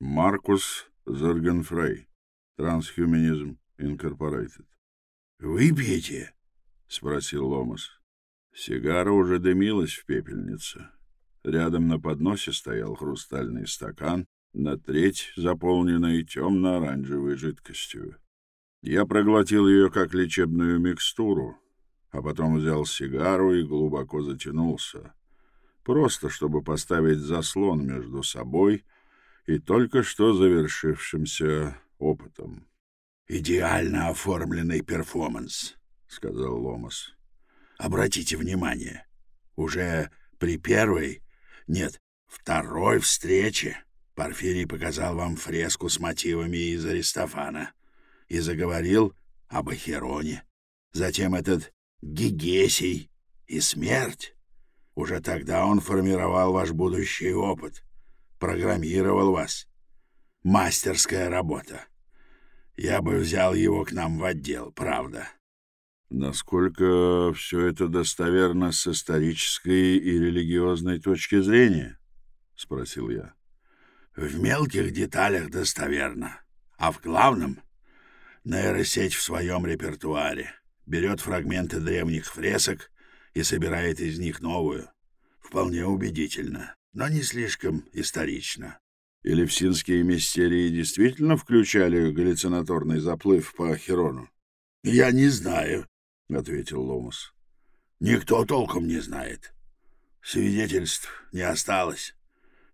Маркус Зергенфрей. Transhumanism Incorporated. «Выпьете?» — спросил Ломас. Сигара уже дымилась в пепельнице. Рядом на подносе стоял хрустальный стакан, на треть заполненный темно-оранжевой жидкостью. Я проглотил ее как лечебную микстуру, а потом взял сигару и глубоко затянулся, просто чтобы поставить заслон между собой и только что завершившимся опытом. «Идеально оформленный перформанс», — сказал Ломас. «Обратите внимание, уже при первой, нет, второй встрече Порфирий показал вам фреску с мотивами из Аристофана и заговорил об Ахероне. Затем этот Гигесий и смерть. Уже тогда он формировал ваш будущий опыт, программировал вас. Мастерская работа. Я бы взял его к нам в отдел, правда. Насколько все это достоверно с исторической и религиозной точки зрения? — спросил я. В мелких деталях достоверно, а в главном — нейросеть в своем репертуаре. Берет фрагменты древних фресок и собирает из них новую. Вполне убедительно, но не слишком исторично. Элевсинские мистерии действительно включали галлюцинаторный заплыв по Ахерону? — Я не знаю, — ответил Ломас. — Никто толком не знает. Свидетельств не осталось.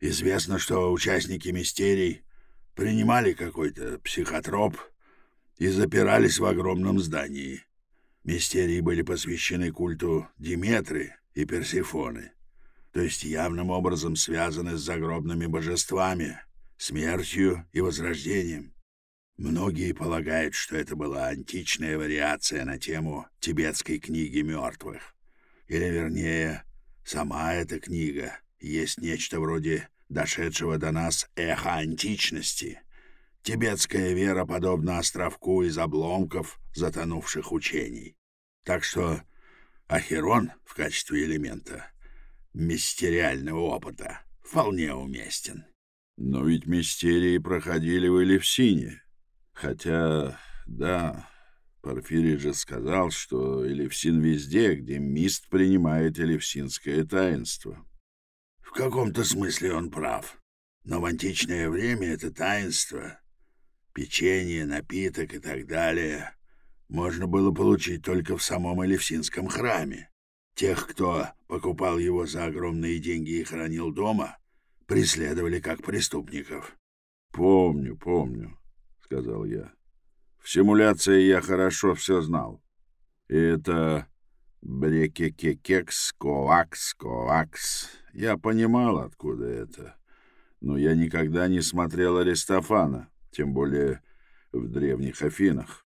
Известно, что участники мистерий принимали какой-то психотроп и запирались в огромном здании. Мистерии были посвящены культу Диметры и Персифоны то есть явным образом связаны с загробными божествами, смертью и возрождением. Многие полагают, что это была античная вариация на тему тибетской книги мертвых. Или, вернее, сама эта книга есть нечто вроде дошедшего до нас эха античности. Тибетская вера подобна островку из обломков затонувших учений. Так что Ахерон в качестве элемента мистериального опыта вполне уместен. Но ведь мистерии проходили в Элевсине. Хотя, да, Порфирий же сказал, что Элевсин везде, где мист принимает элевсинское таинство. В каком-то смысле он прав. Но в античное время это таинство, печенье, напиток и так далее, можно было получить только в самом Элевсинском храме. Тех, кто покупал его за огромные деньги и хранил дома, преследовали как преступников. — Помню, помню, — сказал я. В симуляции я хорошо все знал. И это брекекекекс, коакс, коакс. Я понимал, откуда это. Но я никогда не смотрел Аристофана, тем более в древних Афинах.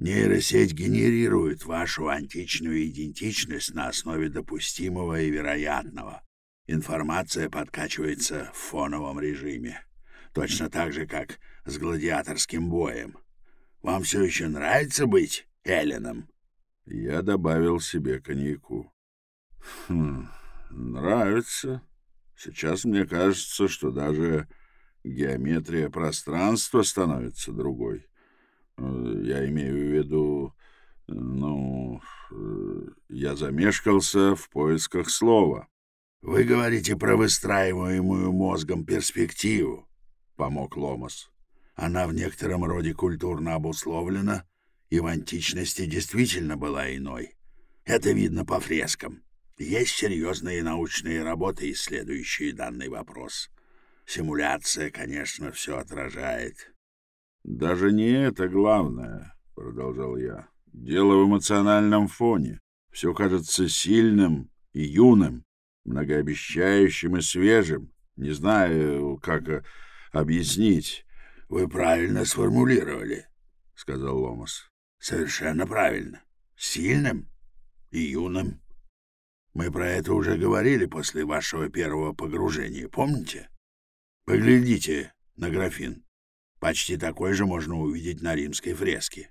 Нейросеть генерирует вашу античную идентичность на основе допустимого и вероятного. Информация подкачивается в фоновом режиме. Точно так же, как с гладиаторским боем. Вам все еще нравится быть Элленом? Я добавил себе коньяку. Хм, нравится. Сейчас мне кажется, что даже геометрия пространства становится другой. Я имею в виду, ну, я замешкался в поисках слова. Вы говорите про выстраиваемую мозгом перспективу, помог Ломас. Она в некотором роде культурно обусловлена и в античности действительно была иной. Это видно по фрескам. Есть серьезные научные работы, исследующие данный вопрос. Симуляция, конечно, все отражает. «Даже не это главное», — продолжал я. «Дело в эмоциональном фоне. Все кажется сильным и юным, многообещающим и свежим. Не знаю, как э, объяснить». «Вы правильно сформулировали», — сказал Ломас. «Совершенно правильно. Сильным и юным. Мы про это уже говорили после вашего первого погружения, помните? Поглядите на графин. Почти такой же можно увидеть на римской фреске.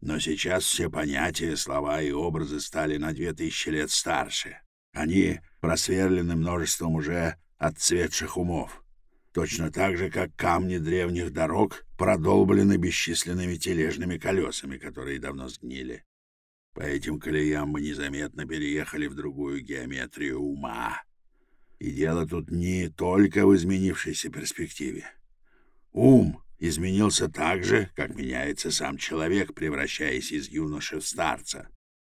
Но сейчас все понятия, слова и образы стали на две тысячи лет старше. Они просверлены множеством уже отцветших умов. точно так же, как камни древних дорог продолблены бесчисленными тележными колесами, которые давно сгнили. По этим колеям мы незаметно переехали в другую геометрию ума. И дело тут не только в изменившейся перспективе. Ум изменился так же, как меняется сам человек, превращаясь из юноши в старца.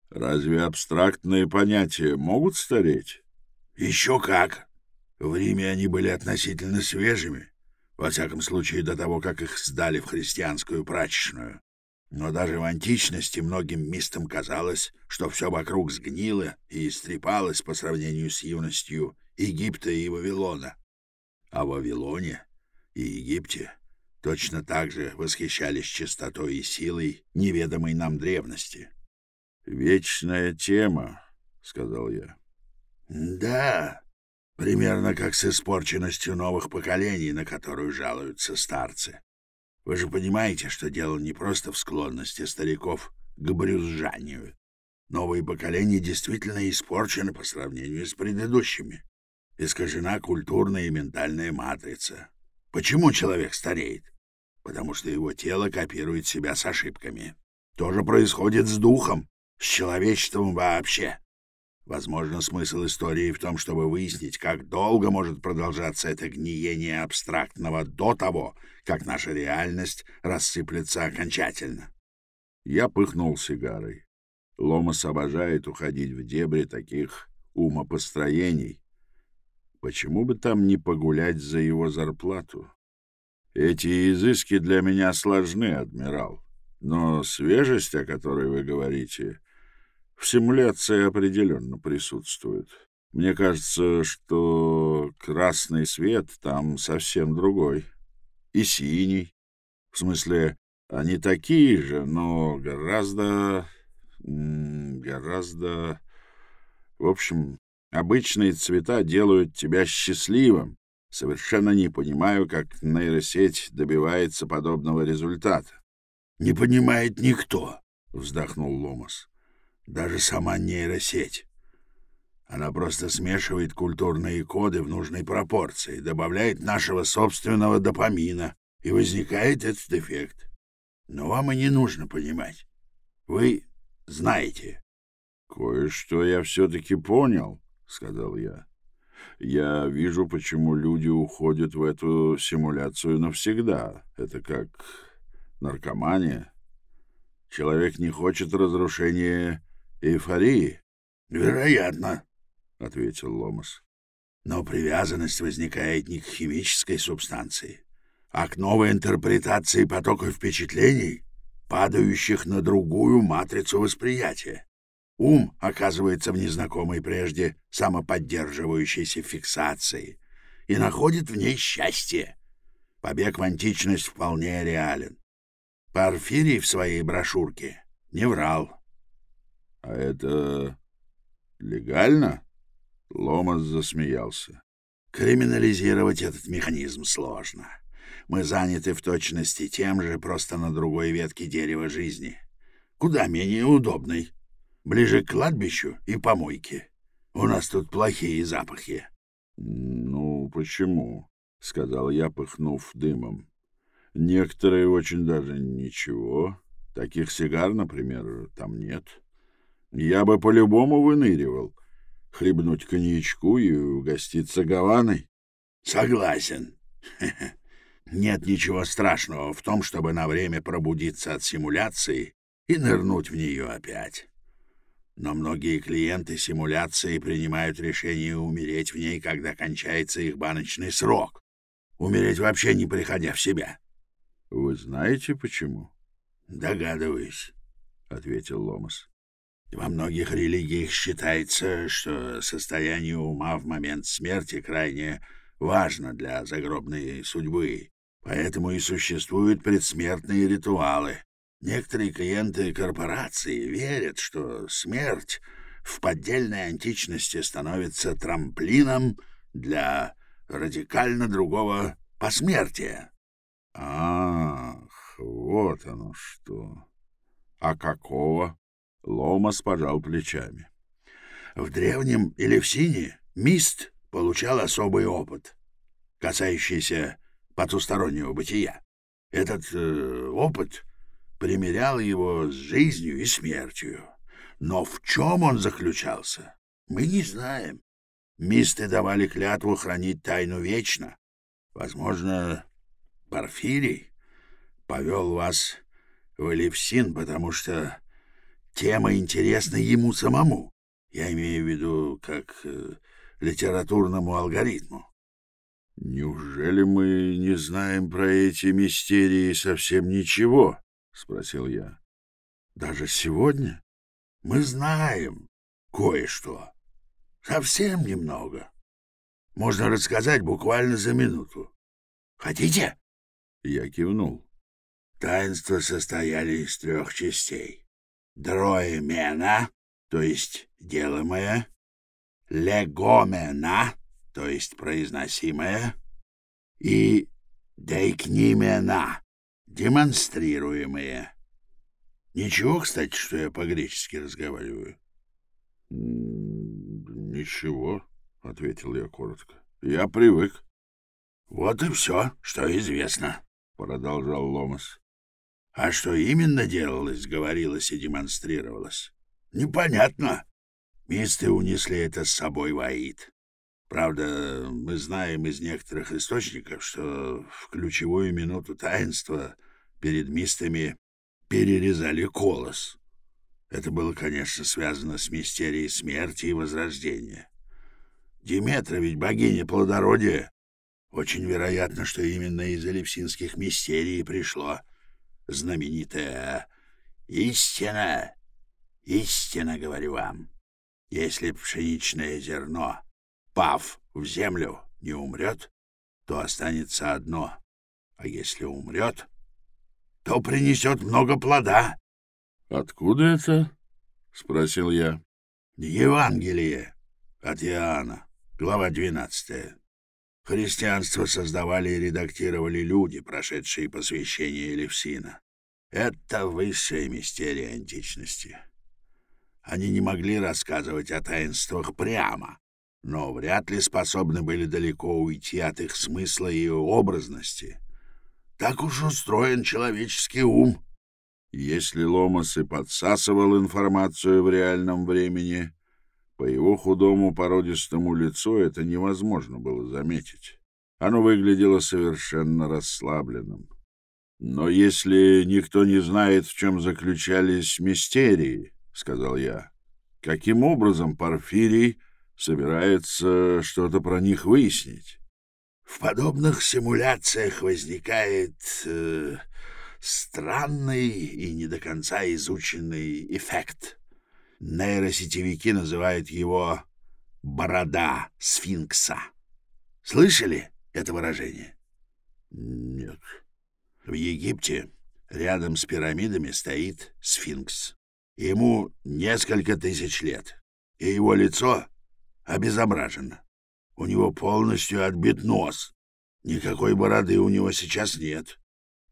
Разве абстрактные понятия могут стареть? Еще как. В Риме они были относительно свежими, во всяком случае до того, как их сдали в христианскую прачечную. Но даже в античности многим мистам казалось, что все вокруг сгнило и истрепалось по сравнению с юностью Египта и Вавилона. А в Вавилоне и Египте точно так же восхищались чистотой и силой неведомой нам древности. «Вечная тема», — сказал я. «Да, примерно как с испорченностью новых поколений, на которую жалуются старцы. Вы же понимаете, что дело не просто в склонности стариков к брюзжанию. Новые поколения действительно испорчены по сравнению с предыдущими. Искажена культурная и ментальная матрица. Почему человек стареет? Потому что его тело копирует себя с ошибками. То же происходит с духом с человечеством вообще. Возможно, смысл истории в том, чтобы выяснить, как долго может продолжаться это гниение абстрактного до того, как наша реальность рассыплется окончательно. Я пыхнул сигарой. Ломас обожает уходить в дебри таких умопостроений. Почему бы там не погулять за его зарплату? Эти изыски для меня сложны, адмирал. Но свежесть, о которой вы говорите, в симуляции определенно присутствует. Мне кажется, что красный свет там совсем другой. И синий. В смысле, они такие же, но гораздо... гораздо... В общем, обычные цвета делают тебя счастливым. Совершенно не понимаю, как нейросеть добивается подобного результата. — Не понимает никто, — вздохнул Ломас даже сама нейросеть. Она просто смешивает культурные коды в нужной пропорции, добавляет нашего собственного допамина, и возникает этот эффект. Но вам и не нужно понимать. Вы знаете. — Кое-что я все-таки понял, — сказал я. Я вижу, почему люди уходят в эту симуляцию навсегда. Это как наркомания. Человек не хочет разрушения эйфории? — Вероятно, — ответил Ломас. — Но привязанность возникает не к химической субстанции, а к новой интерпретации потока впечатлений, падающих на другую матрицу восприятия. Ум оказывается в незнакомой прежде самоподдерживающейся фиксации и находит в ней счастье. Побег в античность вполне реален. Порфирий в своей брошюрке не врал. — А это легально? Ломас засмеялся. — Криминализировать этот механизм сложно. Мы заняты в точности тем же, просто на другой ветке дерева жизни. Куда менее удобной. Ближе к кладбищу и помойке. У нас тут плохие запахи. — Ну, почему? — сказал я, пыхнув дымом. — Некоторые очень даже ничего. Таких сигар, например, там нет. — я бы по-любому выныривал. Хлебнуть коньячку и угоститься гаваной. Согласен. Нет ничего страшного в том, чтобы на время пробудиться от симуляции и нырнуть в нее опять. Но многие клиенты симуляции принимают решение умереть в ней, когда кончается их баночный срок. Умереть вообще не приходя в себя. — Вы знаете, почему? — Догадываюсь, — ответил Ломас. Во многих религиях считается, что состояние ума в момент смерти крайне важно для загробной судьбы, поэтому и существуют предсмертные ритуалы. Некоторые клиенты корпорации верят, что смерть в поддельной античности становится трамплином для радикально другого посмертия. Ах, вот оно что. А какого? Ломас пожал плечами. В древнем Элевсине Мист получал особый опыт. касающиеся потустороннего бытия. Этот э, опыт примерял его с жизнью и смертью. Но в чем он заключался, мы не знаем. Мисты давали клятву хранить тайну вечно. Возможно, Порфирий повел вас в Элевсин, потому что тема интересна ему самому. Я имею в виду как э, литературному алгоритму. «Неужели мы не знаем про эти мистерии совсем ничего?» — спросил я. «Даже сегодня мы знаем кое-что. Совсем немного. Можно рассказать буквально за минуту. Хотите?» Я кивнул. Таинства состояли из трех частей. Дроемена, то есть делаемое, легомена, то есть произносимое, и дейкнимена, демонстрируемые. Ничего, кстати, что я по-гречески разговариваю? — Ничего, — ответил я коротко. — Я привык. — Вот и все, что известно, — продолжал Ломас. — А что именно делалось, говорилось и демонстрировалось? — Непонятно. Мисты унесли это с собой в Аид. Правда, мы знаем из некоторых источников, что в ключевую минуту таинства перед мистами перерезали колос. Это было, конечно, связано с мистерией смерти и возрождения. Диметра ведь богиня плодородия. Очень вероятно, что именно из элевсинских мистерий пришло знаменитое «Истина, истина, говорю вам, если пшеничное зерно пав в землю, не умрет, то останется одно, а если умрет, то принесет много плода. — Откуда это? — спросил я. — Евангелие от Иоанна, глава 12. Христианство создавали и редактировали люди, прошедшие посвящение Елевсина. Это высшая мистерия античности. Они не могли рассказывать о таинствах прямо, но вряд ли способны были далеко уйти от их смысла и образности. Так уж устроен человеческий ум. Если Ломас и подсасывал информацию в реальном времени, по его худому породистому лицу это невозможно было заметить. Оно выглядело совершенно расслабленным. Но если никто не знает, в чем заключались мистерии, — сказал я, — каким образом Порфирий собирается что-то про них выяснить. В подобных симуляциях возникает э, странный и не до конца изученный эффект. Нейросетевики называют его «борода сфинкса». Слышали это выражение? Нет. В Египте рядом с пирамидами стоит сфинкс. Ему несколько тысяч лет, и его лицо обезображена. У него полностью отбит нос. Никакой бороды у него сейчас нет.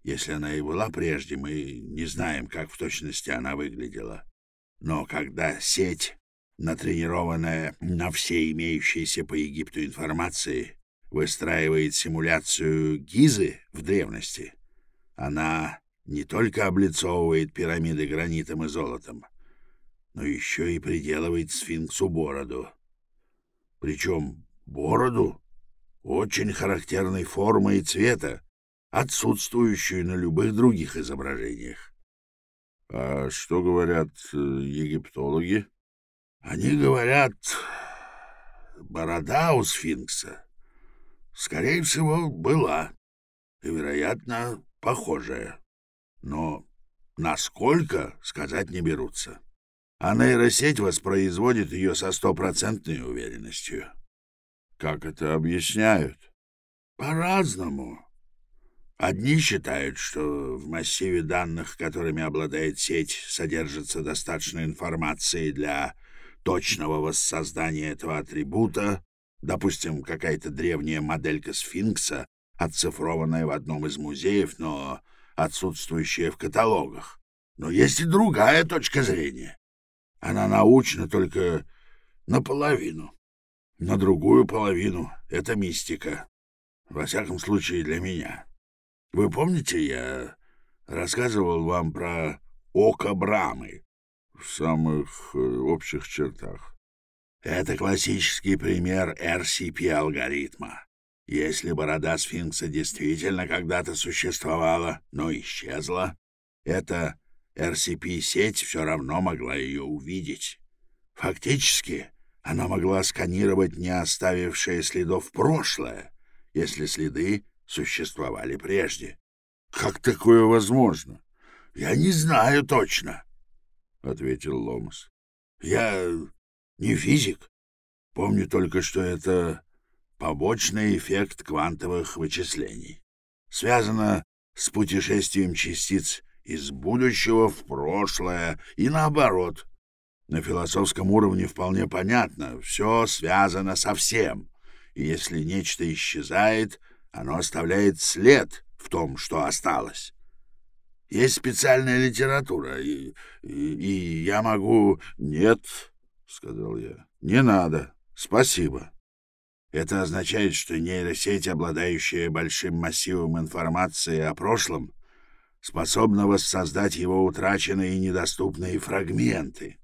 Если она и была прежде, мы не знаем, как в точности она выглядела. Но когда сеть, натренированная на все имеющиеся по Египту информации, выстраивает симуляцию Гизы в древности, она не только облицовывает пирамиды гранитом и золотом, но еще и приделывает сфинксу бороду причем бороду очень характерной формы и цвета, отсутствующую на любых других изображениях. — А что говорят э, египтологи? — Они говорят, борода у сфинкса, скорее всего, была, и, вероятно, похожая. Но насколько, сказать не берутся. — а нейросеть воспроизводит ее со стопроцентной уверенностью. Как это объясняют? По-разному. Одни считают, что в массиве данных, которыми обладает сеть, содержится достаточно информации для точного воссоздания этого атрибута, допустим, какая-то древняя моделька сфинкса, оцифрованная в одном из музеев, но отсутствующая в каталогах. Но есть и другая точка зрения. Она научна только наполовину. На другую половину — это мистика. Во всяком случае, для меня. Вы помните, я рассказывал вам про око Брамы? В самых э, общих чертах. Это классический пример RCP-алгоритма. Если борода сфинкса действительно когда-то существовала, но исчезла, эта RCP-сеть все равно могла ее увидеть. Фактически, она могла сканировать не оставившие следов прошлое, если следы существовали прежде. — Как такое возможно? — Я не знаю точно, — ответил Ломас. — Я не физик. Помню только, что это побочный эффект квантовых вычислений. Связано с путешествием частиц из будущего в прошлое и наоборот. На философском уровне вполне понятно, все связано со всем, и если нечто исчезает, оно оставляет след в том, что осталось. Есть специальная литература, и, и, и я могу... — Нет, — сказал я, — не надо, спасибо. Это означает, что нейросеть, обладающая большим массивом информации о прошлом, способна воссоздать его утраченные и недоступные фрагменты.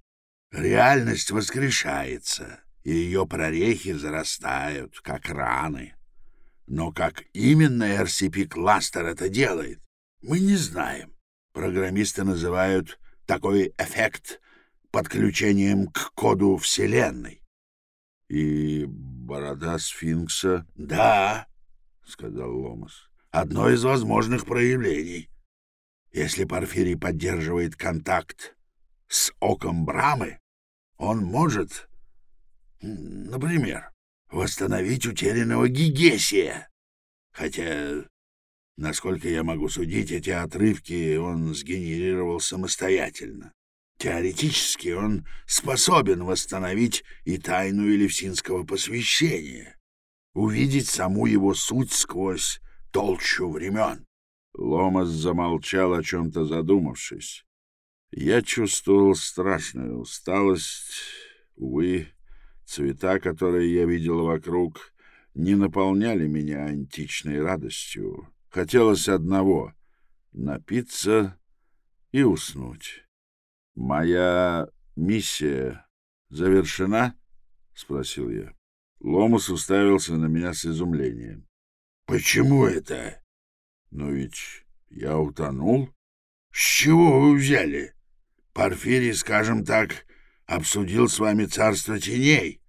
Реальность воскрешается, и ее прорехи зарастают, как раны. Но как именно RCP-кластер это делает, мы не знаем. Программисты называют такой эффект подключением к коду Вселенной. — И борода сфинкса? — Да, — сказал Ломас, — одно из возможных проявлений. Если Порфирий поддерживает контакт с оком Брамы, он может, например, восстановить утерянного Гигесия. Хотя, насколько я могу судить, эти отрывки он сгенерировал самостоятельно. Теоретически он способен восстановить и тайну Елевсинского посвящения, увидеть саму его суть сквозь толщу времен. Ломас замолчал, о чем-то задумавшись. Я чувствовал страшную усталость. Увы, цвета, которые я видел вокруг, не наполняли меня античной радостью. Хотелось одного — напиться и уснуть. «Моя миссия завершена?» — спросил я. Ломус уставился на меня с изумлением. «Почему это?» Но ведь я утонул. С чего вы взяли? Порфирий, скажем так, обсудил с вами царство теней,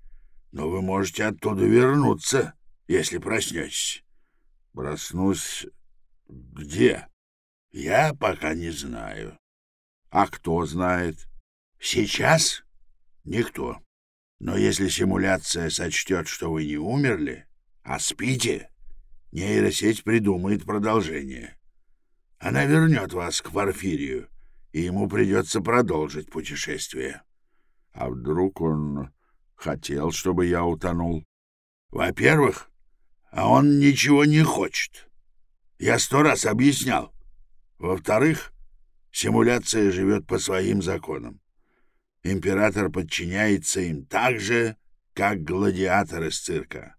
но вы можете оттуда вернуться, если проснетесь. Проснусь где? Я пока не знаю. А кто знает? Сейчас никто. Но если симуляция сочтет, что вы не умерли, а спите, нейросеть придумает продолжение. Она вернет вас к Порфирию, и ему придется продолжить путешествие. А вдруг он хотел, чтобы я утонул? Во-первых, а он ничего не хочет. Я сто раз объяснял. Во-вторых, симуляция живет по своим законам. Император подчиняется им так же, как гладиатор из цирка.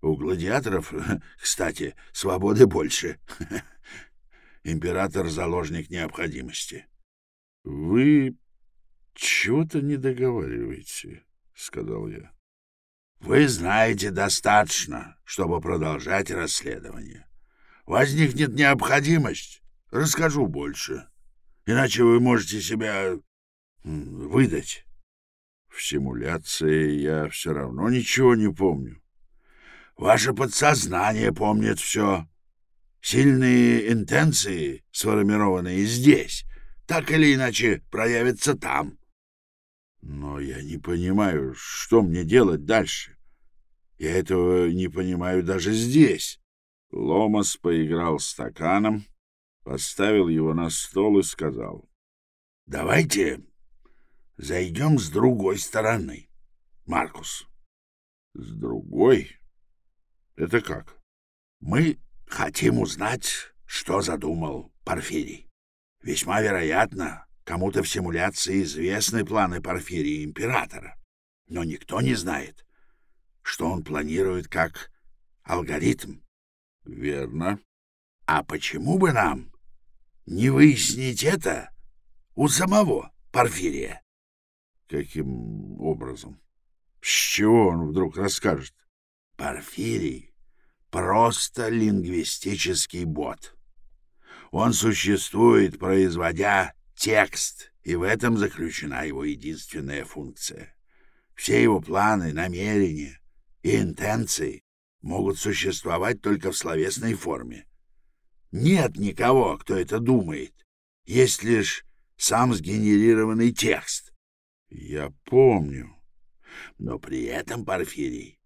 У гладиаторов, кстати, свободы больше. Император — заложник необходимости. — Вы чего-то не договариваете, — сказал я. — Вы знаете достаточно, чтобы продолжать расследование. Возникнет необходимость, расскажу больше. Иначе вы можете себя выдать. В симуляции я все равно ничего не помню. Ваше подсознание помнит все. Сильные интенции, сформированные здесь, так или иначе проявятся там. Но я не понимаю, что мне делать дальше. Я этого не понимаю даже здесь. Ломас поиграл стаканом, поставил его на стол и сказал. — Давайте зайдем с другой стороны, Маркус. — С другой? Это как? Мы хотим узнать, что задумал Порфирий. Весьма вероятно, кому-то в симуляции известны планы Порфирия Императора, но никто не знает, что он планирует как алгоритм Верно. А почему бы нам не выяснить это у самого Порфирия? Каким образом? С чего он вдруг расскажет? Порфирий — просто лингвистический бот. Он существует, производя текст, и в этом заключена его единственная функция. Все его планы, намерения и интенции могут существовать только в словесной форме. Нет никого, кто это думает. Есть лишь сам сгенерированный текст. Я помню. Но при этом, Порфирий,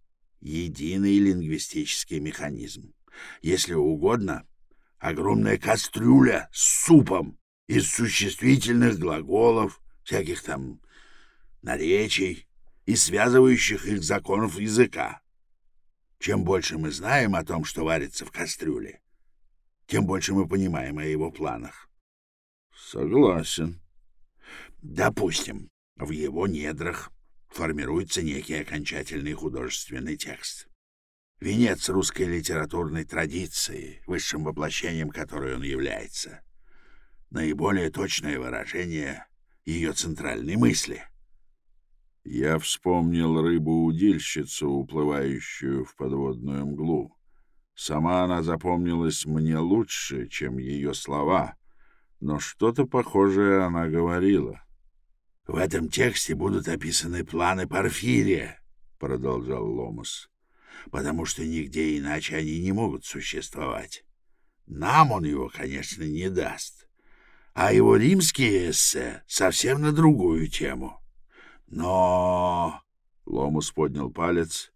единый лингвистический механизм. Если угодно, огромная кастрюля с супом из существительных глаголов, всяких там наречий и связывающих их законов языка. Чем больше мы знаем о том, что варится в кастрюле, тем больше мы понимаем о его планах. Согласен. Допустим, в его недрах формируется некий окончательный художественный текст. Венец русской литературной традиции, высшим воплощением которой он является. Наиболее точное выражение ее центральной мысли. Я вспомнил рыбу-удильщицу, уплывающую в подводную мглу. Сама она запомнилась мне лучше, чем ее слова, но что-то похожее она говорила. — В этом тексте будут описаны планы Порфирия, — продолжал Ломус, — потому что нигде иначе они не могут существовать. Нам он его, конечно, не даст, а его римские эссе совсем на другую тему. Но... Ломус поднял палец.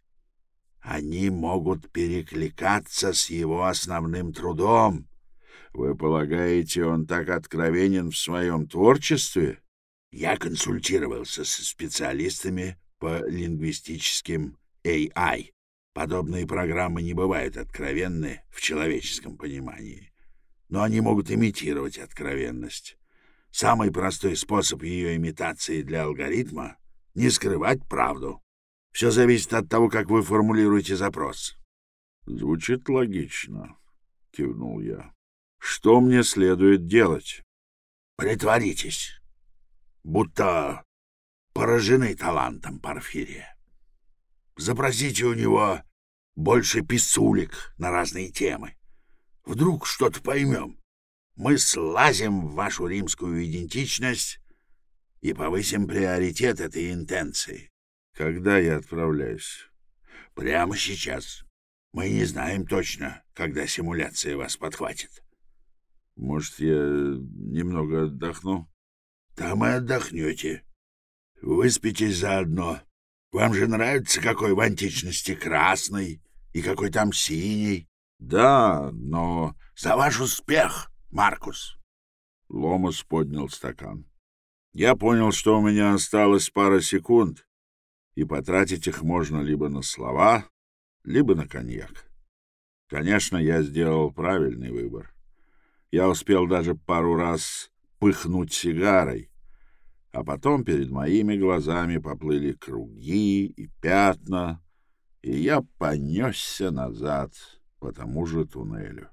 Они могут перекликаться с его основным трудом. Вы полагаете, он так откровенен в своем творчестве? Я консультировался со специалистами по лингвистическим AI. Подобные программы не бывают откровенны в человеческом понимании, но они могут имитировать откровенность. Самый простой способ ее имитации для алгоритма — не скрывать правду. Все зависит от того, как вы формулируете запрос. — Звучит логично, — кивнул я. — Что мне следует делать? — Притворитесь будто поражены талантом Порфирия. Запросите у него больше писулек на разные темы. Вдруг что-то поймем. Мы слазим в вашу римскую идентичность и повысим приоритет этой интенции. Когда я отправляюсь? Прямо сейчас. Мы не знаем точно, когда симуляция вас подхватит. Может, я немного отдохну? Там и отдохнете. Выспитесь заодно. Вам же нравится, какой в античности красный и какой там синий. Да, но... За ваш успех, Маркус. Ломас поднял стакан. Я понял, что у меня осталось пара секунд, и потратить их можно либо на слова, либо на коньяк. Конечно, я сделал правильный выбор. Я успел даже пару раз пыхнуть сигарой, а потом перед моими глазами поплыли круги и пятна, и я понесся назад по тому же туннелю.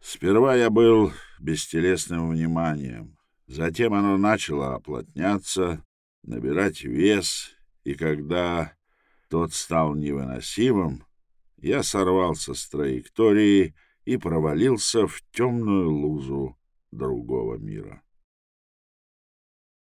Сперва я был бестелесным вниманием, затем оно начало оплотняться, набирать вес, и когда тот стал невыносимым, я сорвался с траектории и провалился в темную лузу другого мира.